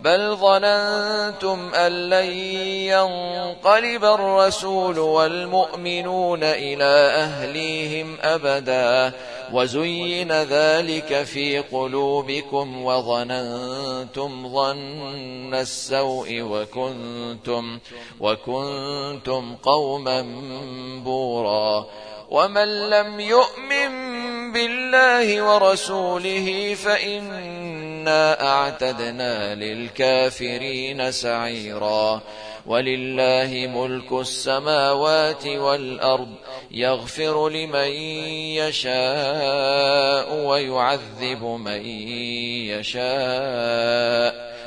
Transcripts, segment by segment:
بل ظننتم أن لن ينقلب الرسول والمؤمنون إلى أهليهم أبدا وزين ذلك في قلوبكم وظننتم ظن السوء وكنتم وكنتم قوما بورا ومن لم يؤمن بالله ورسوله فإنا أعتدنا للكافرين سعيرا ولله ملك السماوات والأرض يغفر لمن يشاء ويعذب من يشاء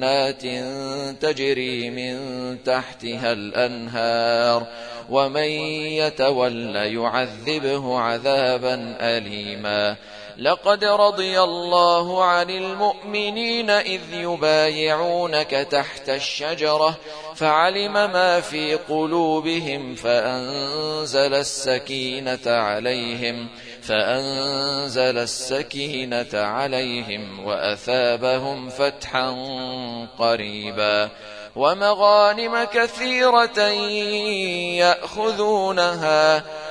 جنات تجري من تحتها الأنهار ومن يتول يعذبه عذابا أليما. لقد رضي الله عن المؤمنين إذ يبايعونك تحت الشجرة فعلم ما في قلوبهم فأنزل السكينة عليهم. السكينة عليهم وأثابهم فتحا قريبا ومغانم كثيرة يأخذونها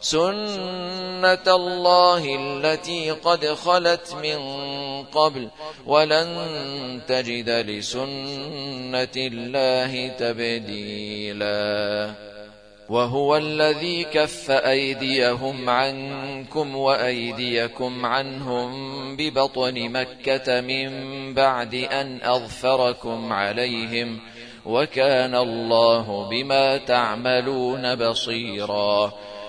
سنة الله التي قد خلت من قبل ولن تجد لسنة الله تبديلا وهو الذي كف أيديهم عنكم وأيديكم عنهم ببطن مكة من بعد أن أظفركم عليهم وكان الله بما تعملون بصيراً